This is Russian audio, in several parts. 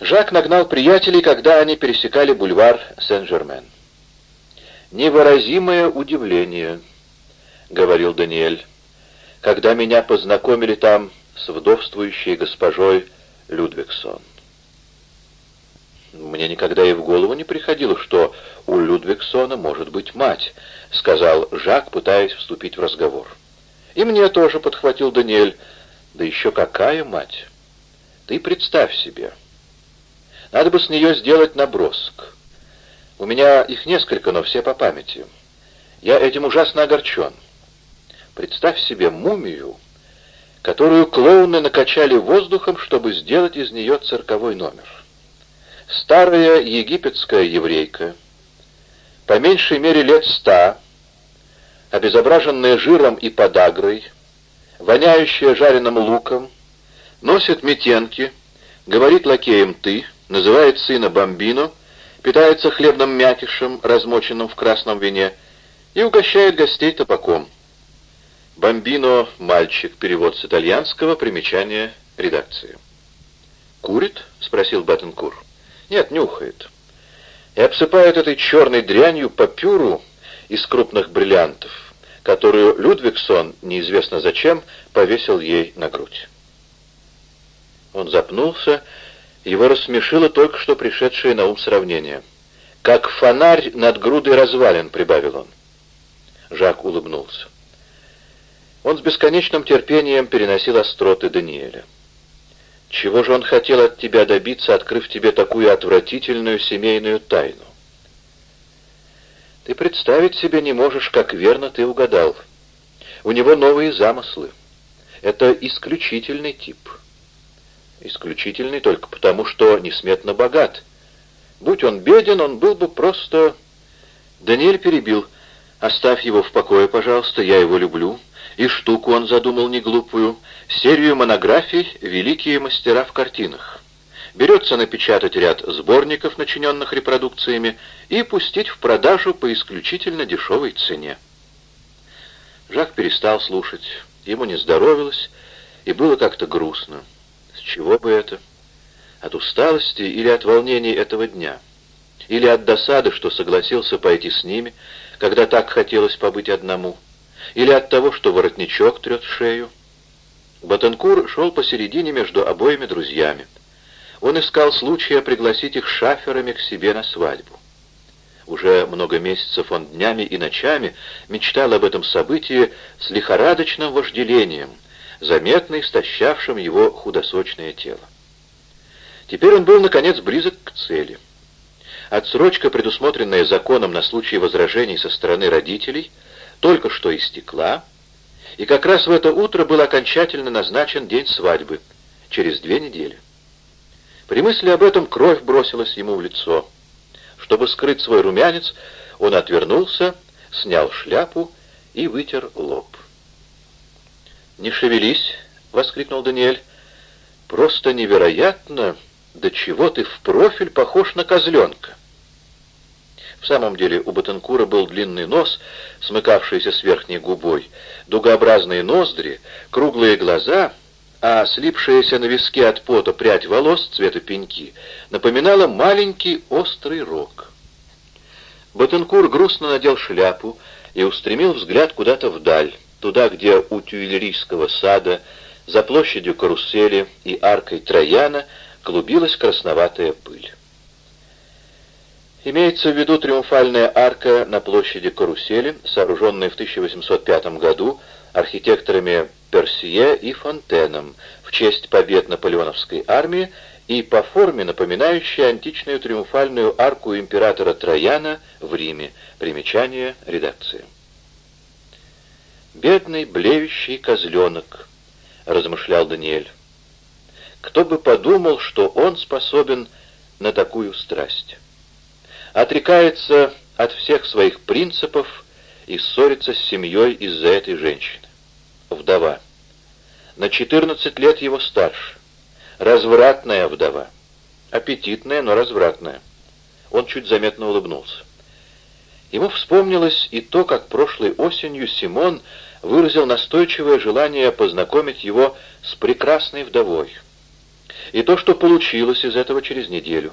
Жак нагнал приятелей, когда они пересекали бульвар Сен-Жермен. «Невыразимое удивление», — говорил Даниэль, — «когда меня познакомили там с вдовствующей госпожой Людвигсон. «Мне никогда и в голову не приходило, что у Людвигсона может быть мать», — сказал Жак, пытаясь вступить в разговор. «И мне тоже», — подхватил Даниэль. «Да еще какая мать! Ты представь себе. Надо бы с нее сделать набросок. У меня их несколько, но все по памяти. Я этим ужасно огорчен. Представь себе мумию, которую клоуны накачали воздухом, чтобы сделать из нее цирковой номер. Старая египетская еврейка, по меньшей мере лет ста, обезображенная жиром и подагрой, воняющая жареным луком, носит метенки, говорит лакеем «ты», называет сына бомбино, питается хлебным мякишем, размоченным в красном вине, и угощает гостей табаком. Бомбино — мальчик, перевод с итальянского, примечание редакции. «Курит?» — спросил Баттенкур. «Нет, нюхает. И обсыпает этой черной дрянью папюру из крупных бриллиантов, которую Людвигсон, неизвестно зачем, повесил ей на грудь». Он запнулся, его рассмешило только что пришедшее на ум сравнение. «Как фонарь над грудой развалин», — прибавил он. Жак улыбнулся. Он с бесконечным терпением переносил остроты Даниэля. Чего же он хотел от тебя добиться, открыв тебе такую отвратительную семейную тайну? Ты представить себе не можешь, как верно ты угадал. У него новые замыслы. Это исключительный тип. Исключительный только потому, что несметно богат. Будь он беден, он был бы просто... Даниэль перебил. «Оставь его в покое, пожалуйста, я его люблю». И штуку он задумал неглупую, серию монографий «Великие мастера в картинах». Берется напечатать ряд сборников, начиненных репродукциями, и пустить в продажу по исключительно дешевой цене. Жак перестал слушать, ему не здоровилось, и было как-то грустно. С чего бы это? От усталости или от волнений этого дня? Или от досады, что согласился пойти с ними, когда так хотелось побыть одному? — или от того, что воротничок трет шею. Батенкур шел посередине между обоими друзьями. Он искал случая пригласить их шаферами к себе на свадьбу. Уже много месяцев он днями и ночами мечтал об этом событии с лихорадочным вожделением, заметно истощавшим его худосочное тело. Теперь он был, наконец, близок к цели. Отсрочка, предусмотренная законом на случай возражений со стороны родителей — только что истекла, и как раз в это утро был окончательно назначен день свадьбы, через две недели. При мысли об этом кровь бросилась ему в лицо. Чтобы скрыть свой румянец, он отвернулся, снял шляпу и вытер лоб. «Не шевелись!» — воскликнул Даниэль. «Просто невероятно, до чего ты в профиль похож на козленка!» В самом деле у Батенкура был длинный нос, смыкавшийся с верхней губой, дугообразные ноздри, круглые глаза, а слипшаяся на виске от пота прядь волос цвета пеньки напоминала маленький острый рог. Батенкур грустно надел шляпу и устремил взгляд куда-то вдаль, туда, где у Тюильрийского сада, за площадью карусели и аркой Трояна клубилась красноватая пыль. Имеется в виду триумфальная арка на площади Карусели, сооруженная в 1805 году архитекторами Персье и Фонтеном в честь побед наполеоновской армии и по форме напоминающая античную триумфальную арку императора Трояна в Риме. Примечание редакции. «Бедный блеющий козленок», — размышлял Даниэль. «Кто бы подумал, что он способен на такую страсть?» отрекается от всех своих принципов и ссорится с семьей из-за этой женщины. Вдова. На 14 лет его старше. Развратная вдова. Аппетитная, но развратная. Он чуть заметно улыбнулся. Ему вспомнилось и то, как прошлой осенью Симон выразил настойчивое желание познакомить его с прекрасной вдовой. и то, что получилось из этого через неделю.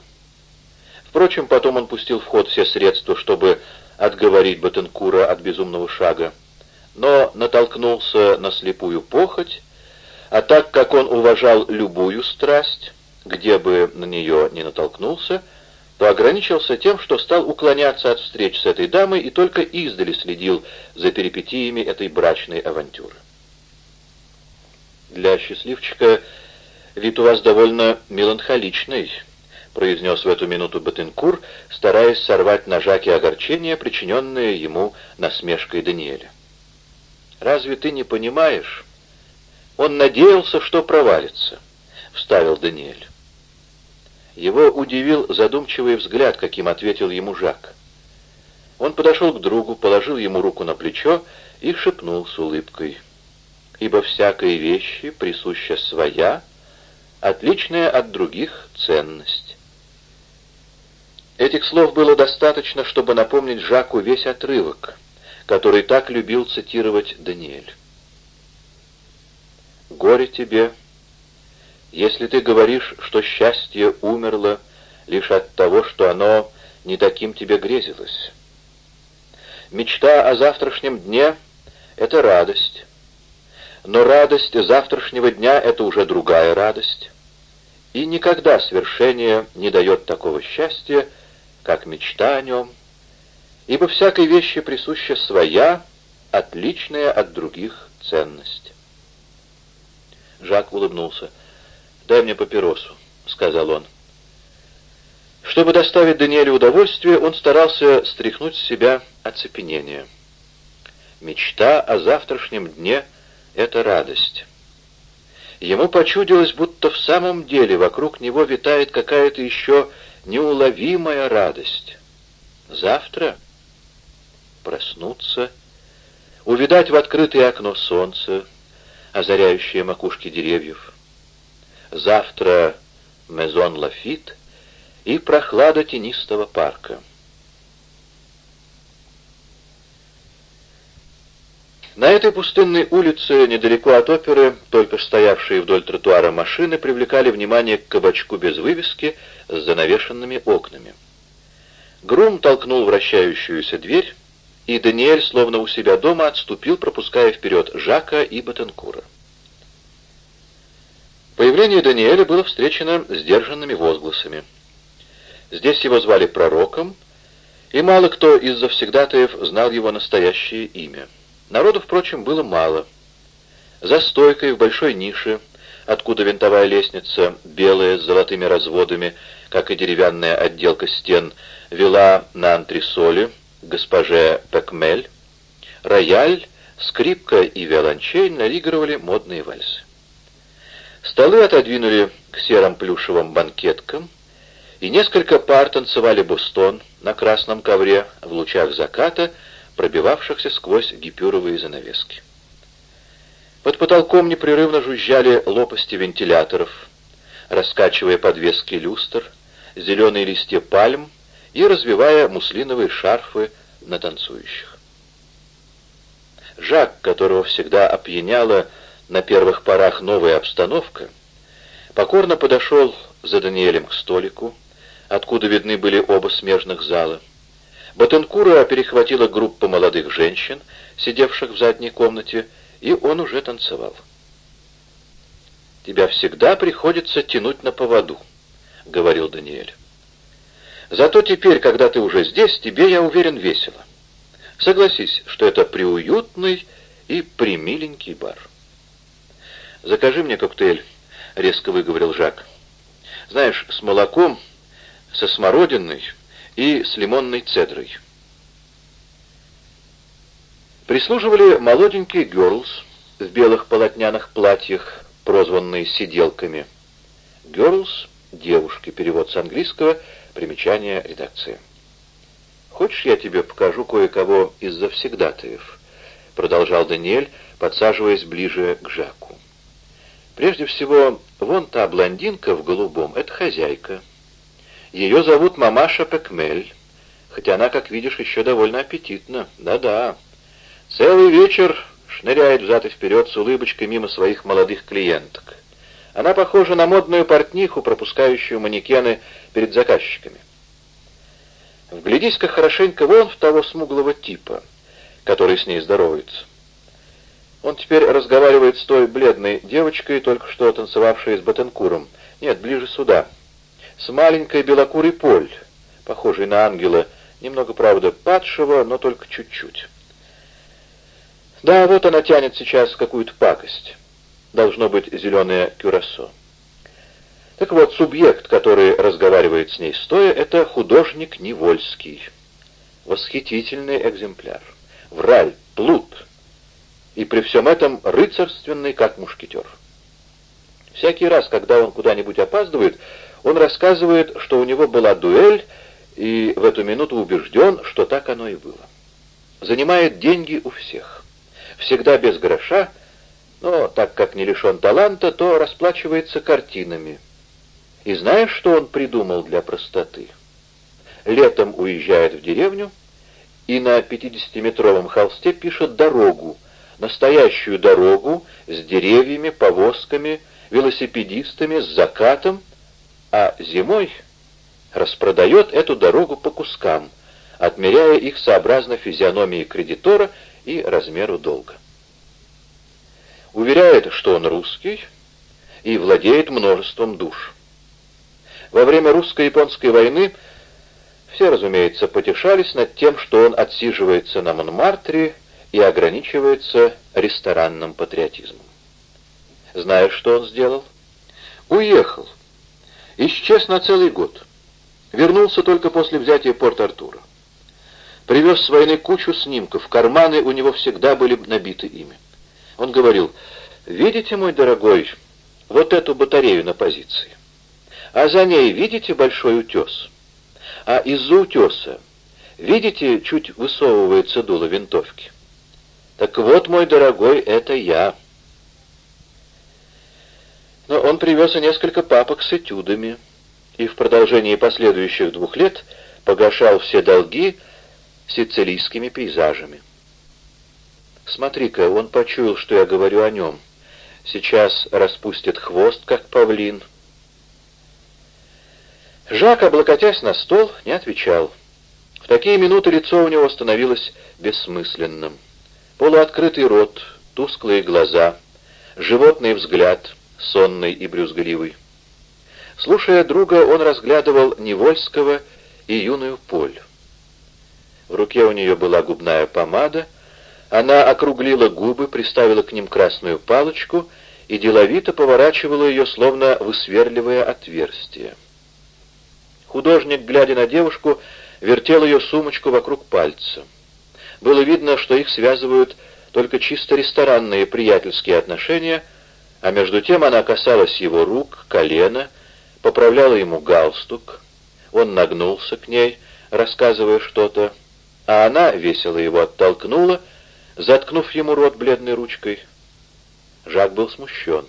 Впрочем, потом он пустил в ход все средства, чтобы отговорить Батенкура от безумного шага, но натолкнулся на слепую похоть, а так как он уважал любую страсть, где бы на нее не натолкнулся, то ограничился тем, что стал уклоняться от встреч с этой дамой и только издали следил за перипетиями этой брачной авантюры. Для счастливчика вид у вас довольно меланхоличный, произнес в эту минуту Батенкур, стараясь сорвать на Жаке огорчение, причиненное ему насмешкой Даниэля. «Разве ты не понимаешь? Он надеялся, что провалится», — вставил Даниэль. Его удивил задумчивый взгляд, каким ответил ему Жак. Он подошел к другу, положил ему руку на плечо и шепнул с улыбкой. «Ибо всякой вещи присуща своя, отличная от других ценность». Этих слов было достаточно, чтобы напомнить Жаку весь отрывок, который так любил цитировать Даниэль. «Горе тебе, если ты говоришь, что счастье умерло лишь от того, что оно не таким тебе грезилось. Мечта о завтрашнем дне — это радость, но радость завтрашнего дня — это уже другая радость, и никогда свершение не дает такого счастья, как мечта о нем, ибо всякой вещи присуща своя, отличная от других ценность. Жак улыбнулся. «Дай мне папиросу», — сказал он. Чтобы доставить Даниэлю удовольствие, он старался стряхнуть с себя оцепенение. Мечта о завтрашнем дне — это радость. Ему почудилось, будто в самом деле вокруг него витает какая-то еще неуловимая радость. Завтра проснуться, увидать в открытое окно солнце, озаряющее макушки деревьев. Завтра Мезон Лафит и прохлада тенистого парка. На этой пустынной улице, недалеко от оперы, только стоявшие вдоль тротуара машины привлекали внимание к кабачку без вывески с занавешенными окнами. Грум толкнул вращающуюся дверь, и Даниэль, словно у себя дома, отступил, пропуская вперед Жака и Батенкура. Появление Даниэля было встречено сдержанными возгласами. Здесь его звали пророком, и мало кто из завсегдатаев знал его настоящее имя. Народу, впрочем, было мало. За стойкой в большой нише, откуда винтовая лестница, белая с золотыми разводами, как и деревянная отделка стен, вела на антресоли госпоже Пекмель, рояль, скрипка и виолончель наигрывали модные вальсы. Столы отодвинули к серым плюшевым банкеткам, и несколько пар танцевали бустон на красном ковре в лучах заката, пробивавшихся сквозь гипюровые занавески. Под потолком непрерывно жужжали лопасти вентиляторов, раскачивая подвески люстр, зеленые листья пальм и развивая муслиновые шарфы на танцующих. Жак, которого всегда опьяняла на первых порах новая обстановка, покорно подошел за Даниэлем к столику, откуда видны были оба смежных зала, Батенкура перехватила группа молодых женщин, сидевших в задней комнате, и он уже танцевал. «Тебя всегда приходится тянуть на поводу», — говорил Даниэль. «Зато теперь, когда ты уже здесь, тебе, я уверен, весело. Согласись, что это приуютный и примиленький бар». «Закажи мне коктейль», — резко выговорил Жак. «Знаешь, с молоком, со смородиной и с лимонной цедрой. Прислуживали молоденькие герлс в белых полотняных платьях, прозванные сиделками. Герлс — девушки, перевод с английского, примечание редакции. «Хочешь, я тебе покажу кое-кого из завсегдатаев?» — продолжал Даниэль, подсаживаясь ближе к Жаку. «Прежде всего, вон та блондинка в голубом — это хозяйка». Ее зовут мамаша Пекмель, хотя она, как видишь, еще довольно аппетитна. Да-да. Целый вечер шныряет взад и вперед с улыбочкой мимо своих молодых клиенток. Она похожа на модную портниху, пропускающую манекены перед заказчиками. Вглядись-ка хорошенько вон в того смуглого типа, который с ней здоровается. Он теперь разговаривает с той бледной девочкой, только что танцевавшей с Батенкуром. Нет, ближе сюда. С маленькой белокурой Поль, похожей на ангела, немного, правда, падшего, но только чуть-чуть. Да, вот она тянет сейчас какую-то пакость. Должно быть зеленое кюрасо. Так вот, субъект, который разговаривает с ней стоя, это художник Невольский. Восхитительный экземпляр. Враль, плут. И при всем этом рыцарственный, как мушкетер. Всякий раз, когда он куда-нибудь опаздывает, он рассказывает, что у него была дуэль, и в эту минуту убежден, что так оно и было. Занимает деньги у всех. Всегда без гроша, но так как не лишен таланта, то расплачивается картинами – и знаешь, что он придумал для простоты? Летом уезжает в деревню и на 50-метровом холсте пишет дорогу, настоящую дорогу с деревьями, повозками, велосипедистами, с закатом, а зимой распродает эту дорогу по кускам, отмеряя их сообразно физиономии кредитора и размеру долга. Уверяет, что он русский и владеет множеством душ. Во время русско-японской войны все, разумеется, потешались над тем, что он отсиживается на Монмартре и ограничивается ресторанным патриотизмом. Знаешь, что он сделал? Уехал. Исчез на целый год. Вернулся только после взятия Порт-Артура. Привез с войны кучу снимков, карманы у него всегда были набиты ими. Он говорил, «Видите, мой дорогой, вот эту батарею на позиции? А за ней видите большой утес? А из-за утеса, видите, чуть высовывается дуло винтовки? Так вот, мой дорогой, это я. Но он привез и несколько папок с этюдами, и в продолжении последующих двух лет погашал все долги сицилийскими пейзажами. Смотри-ка, он почуял, что я говорю о нем. Сейчас распустит хвост, как павлин, — Жак, облокотясь на стол, не отвечал. В такие минуты лицо у него становилось бессмысленным. Полуоткрытый рот, тусклые глаза, животный взгляд, сонный и брюзгливый. Слушая друга, он разглядывал Невольского и юную Поль. В руке у нее была губная помада, она округлила губы, приставила к ним красную палочку и деловито поворачивала ее, словно высверливая отверстие. Художник, глядя на девушку, вертел ее сумочку вокруг пальца. Было видно, что их связывают только чисто ресторанные приятельские отношения, а между тем она касалась его рук, колена, поправляла ему галстук. Он нагнулся к ней, рассказывая что-то, а она весело его оттолкнула, заткнув ему рот бледной ручкой. Жак был смущен.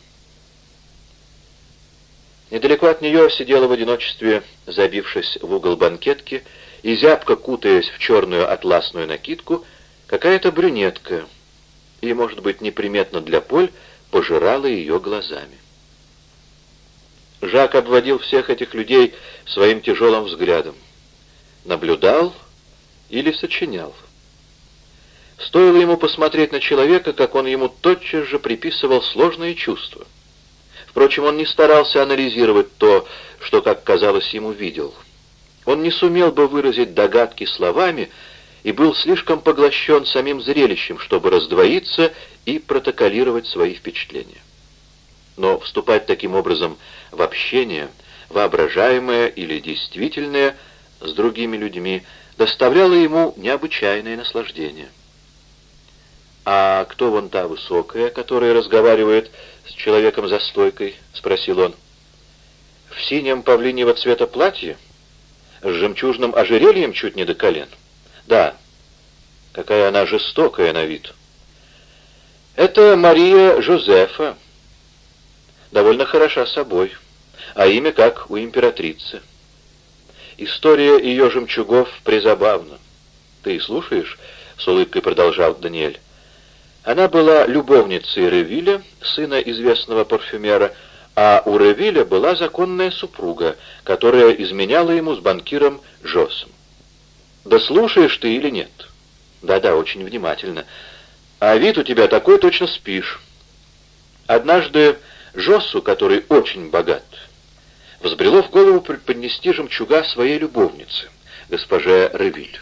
Недалеко от нее сидела в одиночестве, забившись в угол банкетки, и зябко кутаясь в черную атласную накидку, какая-то брюнетка, и, может быть, неприметно для Поль, пожирала ее глазами. Жак обводил всех этих людей своим тяжелым взглядом. Наблюдал или сочинял. Стоило ему посмотреть на человека, как он ему тотчас же приписывал сложные чувства — Впрочем, он не старался анализировать то, что, как казалось, ему видел. Он не сумел бы выразить догадки словами и был слишком поглощен самим зрелищем, чтобы раздвоиться и протоколировать свои впечатления. Но вступать таким образом в общение, воображаемое или действительное, с другими людьми, доставляло ему необычайное наслаждение. «А кто вон та высокая, которая разговаривает с человеком за стойкой?» — спросил он. «В синем павлиньего цвета платье? С жемчужным ожерельем чуть не до колен?» «Да. Какая она жестокая на вид». «Это Мария Жозефа. Довольно хороша собой, а имя как у императрицы. История ее жемчугов призабавна. Ты слушаешь?» — с улыбкой продолжал Даниэль. Она была любовницей Ревиля, сына известного парфюмера, а у Ревиля была законная супруга, которая изменяла ему с банкиром Жосом. «Да слушаешь ты или нет?» «Да-да, очень внимательно. А вид у тебя такой, точно спишь». Однажды Жосу, который очень богат, взбрело в голову преподнести жемчуга своей любовнице, госпоже Ревиль.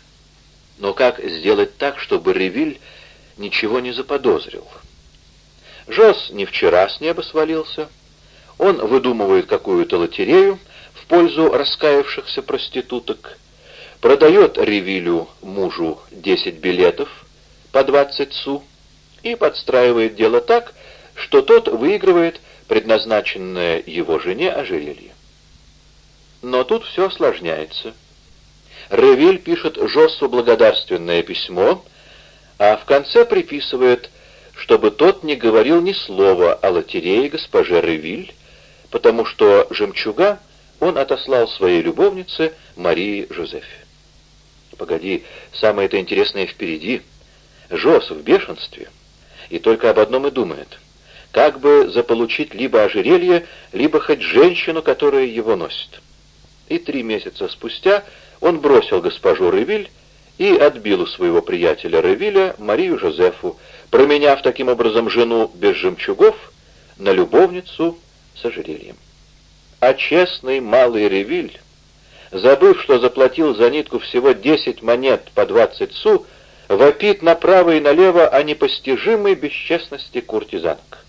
Но как сделать так, чтобы Ревиль ничего не заподозрил? Жос не вчера с неба свалился. Он выдумывает какую-то лотерею в пользу раскаявшихся проституток, продает Ревилю мужу 10 билетов по 20 су и подстраивает дело так, что тот выигрывает предназначенное его жене ожерелье. Но тут все осложняется. Ревиль пишет Жоссу благодарственное письмо, а в конце приписывает, чтобы тот не говорил ни слова о лотерее госпоже Ревиль, потому что жемчуга он отослал своей любовнице Марии Жозефе. Погоди, самое-то интересное впереди. Жос в бешенстве, и только об одном и думает. Как бы заполучить либо ожерелье, либо хоть женщину, которая его носит. И три месяца спустя он бросил госпожу Ревиль и отбил у своего приятеля Ревиля Марию Жозефу, променяв таким образом жену без жемчугов на любовницу с ожерельем. А честный малый Ревиль, забыв, что заплатил за нитку всего 10 монет по 20 су, вопит направо и налево о непостижимой бесчестности куртизанок.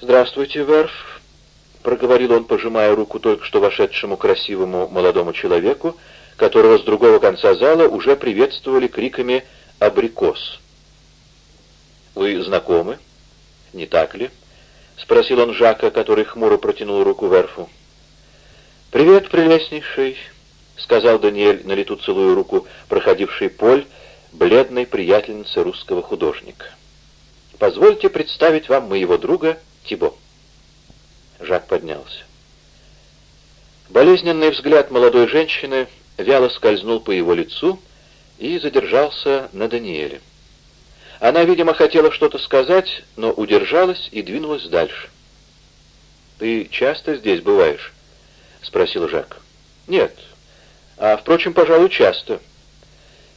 «Здравствуйте, Верф», — проговорил он, пожимая руку только что вошедшему красивому молодому человеку, которого с другого конца зала уже приветствовали криками «Абрикос». «Вы знакомы? Не так ли?» — спросил он Жака, который хмуро протянул руку Верфу. «Привет, прелестнейший», — сказал Даниэль, на лету целую руку, проходивший Поль, бледной приятельницы русского художника. «Позвольте представить вам моего друга Тибо». Жак поднялся. Болезненный взгляд молодой женщины вяло скользнул по его лицу и задержался на Даниэле. Она, видимо, хотела что-то сказать, но удержалась и двинулась дальше. «Ты часто здесь бываешь?» — спросил Жак. «Нет. А, впрочем, пожалуй, часто.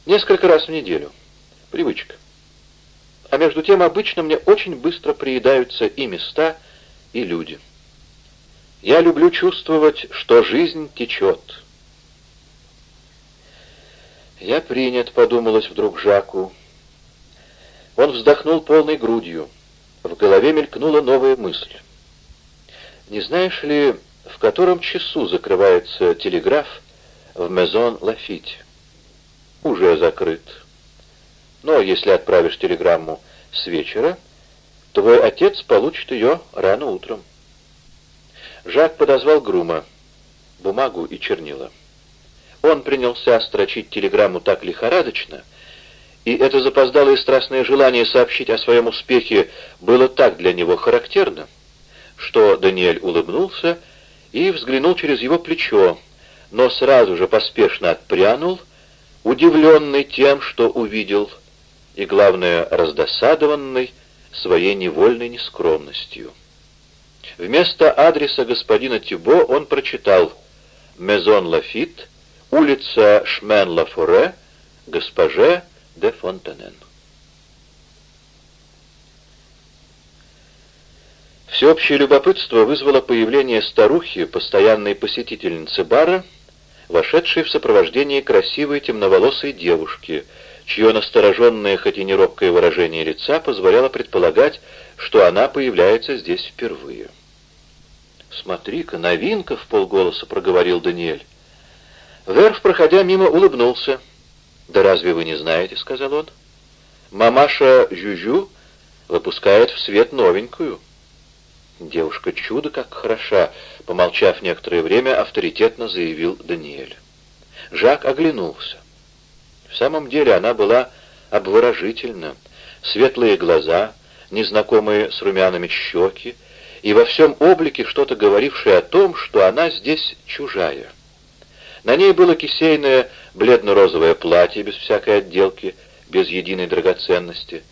Несколько раз в неделю. Привычка. А между тем, обычно мне очень быстро приедаются и места, и люди». Я люблю чувствовать, что жизнь течет. Я принят, подумалось вдруг Жаку. Он вздохнул полной грудью. В голове мелькнула новая мысль. Не знаешь ли, в котором часу закрывается телеграф в Мезон Лафите? Уже закрыт. Но если отправишь телеграмму с вечера, твой отец получит ее рано утром. Жак подозвал Грума, бумагу и чернила. Он принялся строчить телеграмму так лихорадочно, и это запоздалое страстное желание сообщить о своем успехе было так для него характерно, что Даниэль улыбнулся и взглянул через его плечо, но сразу же поспешно отпрянул, удивленный тем, что увидел, и, главное, раздосадованный своей невольной нескромностью. Вместо адреса господина Тюбо он прочитал «Мезон Лафит, улица Шмен-Ла-Форе, госпоже де Фонтенен». Всеобщее любопытство вызвало появление старухи, постоянной посетительницы бара, вошедшей в сопровождении красивой темноволосой девушки, чье настороженное, хоть и неробкое выражение лица позволяло предполагать, что она появляется здесь впервые. «Смотри-ка, новинка!» — в полголоса проговорил Даниэль. Верф, проходя мимо, улыбнулся. «Да разве вы не знаете?» — сказал он. «Мамаша Жюжу выпускает в свет новенькую». «Девушка чудо как хороша!» — помолчав некоторое время, авторитетно заявил Даниэль. Жак оглянулся. В самом деле она была обворожительна. Светлые глаза, незнакомые с румяными щеки, и во всем облике что-то говорившее о том, что она здесь чужая. На ней было кисейное бледно-розовое платье без всякой отделки, без единой драгоценности.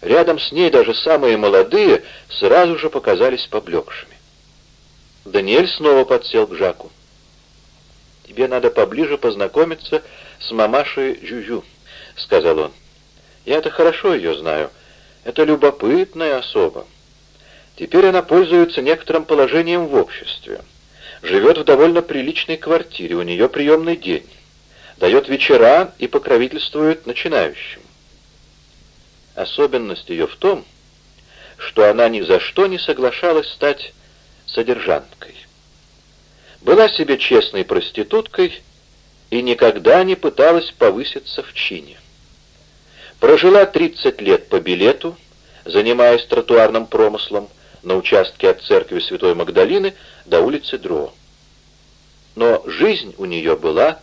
Рядом с ней даже самые молодые сразу же показались поблекшими. Даниэль снова подсел к Жаку. «Тебе надо поближе познакомиться с мамашей Жюжу», — сказал он. «Я-то хорошо ее знаю. Это любопытная особа. Теперь она пользуется некоторым положением в обществе. Живет в довольно приличной квартире, у нее приемный день. Дает вечера и покровительствует начинающим. Особенность ее в том, что она ни за что не соглашалась стать содержанкой. Была себе честной проституткой и никогда не пыталась повыситься в чине. Прожила 30 лет по билету, занимаясь тротуарным промыслом на участке от церкви Святой Магдалины до улицы Дро. Но жизнь у нее была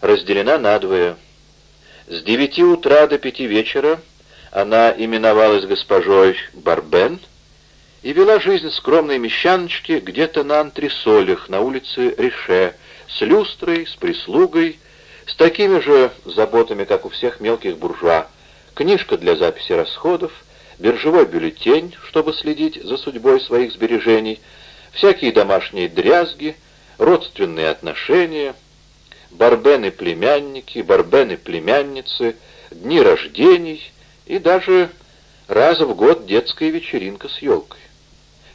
разделена надвое. С девяти утра до пяти вечера она именовалась госпожой Барбен и вела жизнь скромной мещаночки где-то на антресолях на улице Рише, с люстрой, с прислугой, с такими же заботами, как у всех мелких буржуа, книжка для записи расходов, биржевой бюллетень, чтобы следить за судьбой своих сбережений, всякие домашние дрязги, родственные отношения, барбены-племянники, барбены-племянницы, дни рождений и даже раз в год детская вечеринка с елкой.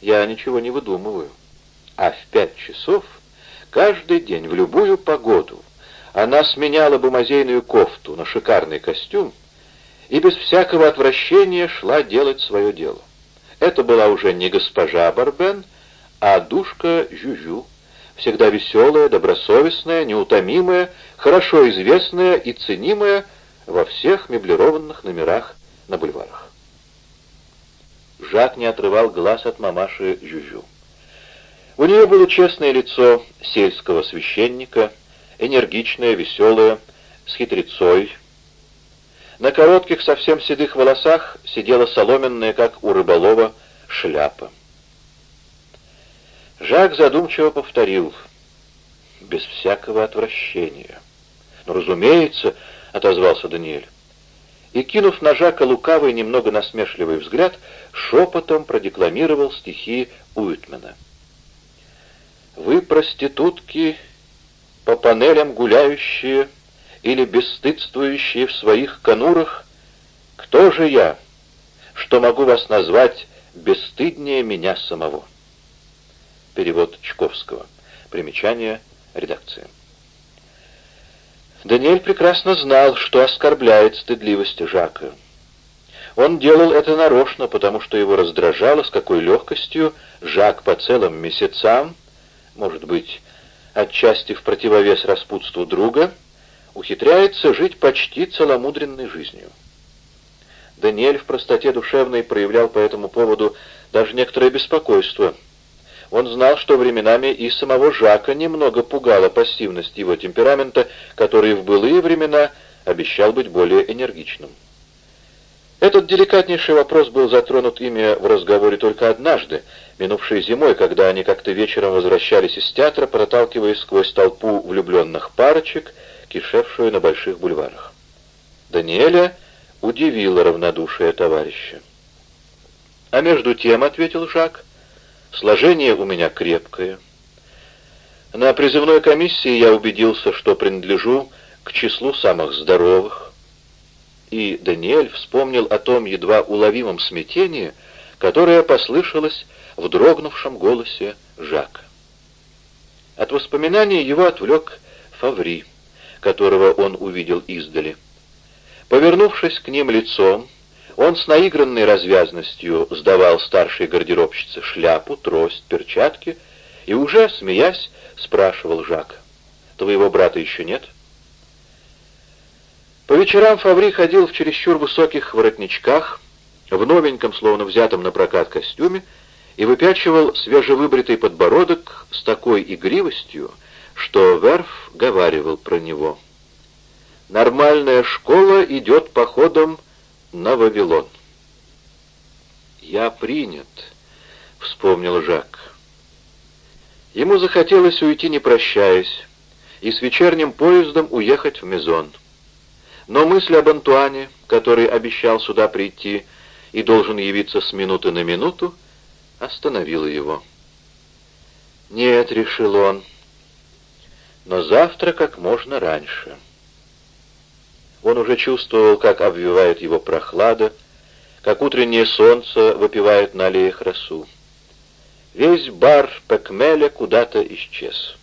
Я ничего не выдумываю. А в пять часов каждый день в любую погоду она сменяла бы музейную кофту на шикарный костюм и без всякого отвращения шла делать свое дело. Это была уже не госпожа Барбен, а душка Жюжу, всегда веселая, добросовестная, неутомимая, хорошо известная и ценимая во всех меблированных номерах на бульварах. Жак не отрывал глаз от мамаши Жюжу. У нее было честное лицо сельского священника, энергичное, веселое, с хитрецой, на коротких, совсем седых волосах сидела соломенная, как у рыболова, шляпа. Жак задумчиво повторил, без всякого отвращения. «Ну, разумеется», — отозвался Даниэль. И, кинув на Жака лукавый, немного насмешливый взгляд, шепотом продекламировал стихи Уитмена. «Вы, проститутки, по панелям гуляющие, — или бесстыдствующие в своих конурах, кто же я, что могу вас назвать бесстыднее меня самого? Перевод Чковского. Примечание редакции. Даниэль прекрасно знал, что оскорбляет стыдливость Жака. Он делал это нарочно, потому что его раздражало, с какой легкостью Жак по целым месяцам, может быть, отчасти в противовес распутству друга, ухитряется жить почти целомудренной жизнью. Даниэль в простоте душевной проявлял по этому поводу даже некоторое беспокойство. Он знал, что временами и самого Жака немного пугала пассивность его темперамента, который в былые времена обещал быть более энергичным. Этот деликатнейший вопрос был затронут ими в разговоре только однажды, минувшей зимой, когда они как-то вечером возвращались из театра, проталкиваясь сквозь толпу влюбленных парочек, кишевшую на больших бульварах. Даниэля удивило равнодушие товарища. «А между тем, — ответил Жак, — сложение у меня крепкое. На призывной комиссии я убедился, что принадлежу к числу самых здоровых. И Даниэль вспомнил о том едва уловимом смятении, которое послышалось в дрогнувшем голосе Жака. От воспоминаний его отвлек Фаври которого он увидел издали. Повернувшись к ним лицом, он с наигранной развязностью сдавал старшей гардеробщице шляпу, трость, перчатки и уже, смеясь, спрашивал Жака, «Твоего брата еще нет?» По вечерам Фаври ходил в чересчур высоких воротничках, в новеньком, словно взятом на прокат костюме, и выпячивал свежевыбритый подбородок с такой игривостью, что Верф говаривал про него. «Нормальная школа идет походом на Вавилон». «Я принят», — вспомнил Жак. Ему захотелось уйти, не прощаясь, и с вечерним поездом уехать в Мезон. Но мысль об Антуане, который обещал сюда прийти, и должен явиться с минуты на минуту, остановила его. «Нет», — решил он, — «но завтра как можно раньше». Он уже чувствовал, как обвивает его прохлада, как утреннее солнце выпивает на аллеях росу. Весь бар Пекмеля куда-то исчез.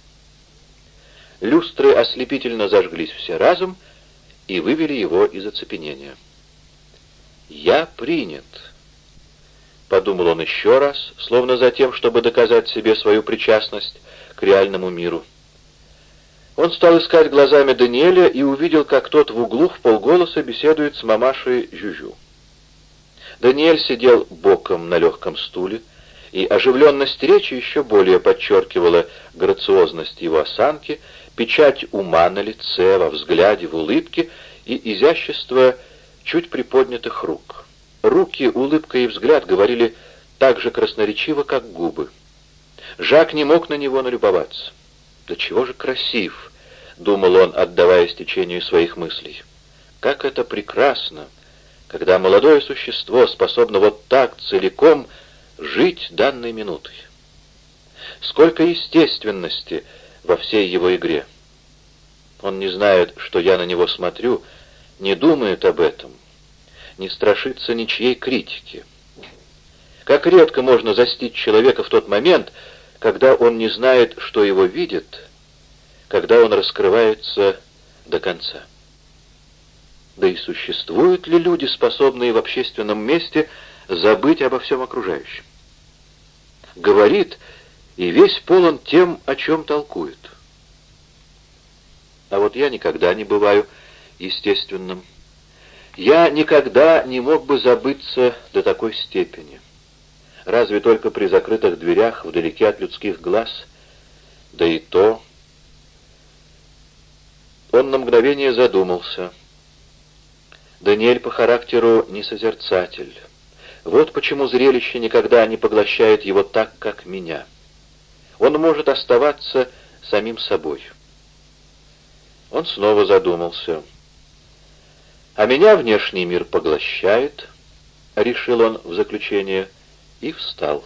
Люстры ослепительно зажглись все разом и вывели его из оцепенения. «Я принят», — подумал он еще раз, словно за тем, чтобы доказать себе свою причастность к реальному миру. Он стал искать глазами Даниэля и увидел, как тот в углу в полголоса беседует с мамашей Жюжу. Даниэль сидел боком на легком стуле, и оживленность речи еще более подчеркивала грациозность его осанки, печать ума на лице, во взгляде, в улыбке и изящество чуть приподнятых рук. Руки, улыбка и взгляд говорили так же красноречиво, как губы. Жак не мог на него налюбоваться. «Да чего же красив!» Думал он, отдаваясь течению своих мыслей. Как это прекрасно, когда молодое существо способно вот так целиком жить данной минутой. Сколько естественности во всей его игре. Он не знает, что я на него смотрю, не думает об этом, не страшится ничьей критики. Как редко можно застить человека в тот момент, когда он не знает, что его видит, когда он раскрывается до конца. Да и существуют ли люди, способные в общественном месте забыть обо всем окружающем? Говорит, и весь полон тем, о чем толкует. А вот я никогда не бываю естественным. Я никогда не мог бы забыться до такой степени. Разве только при закрытых дверях, вдалеке от людских глаз. Да и то он на мгновение задумался. Даниэль по характеру не созерцатель. Вот почему зрелище никогда не поглощает его так, как меня. Он может оставаться самим собой. Он снова задумался. «А меня внешний мир поглощает», — решил он в заключение, и встал.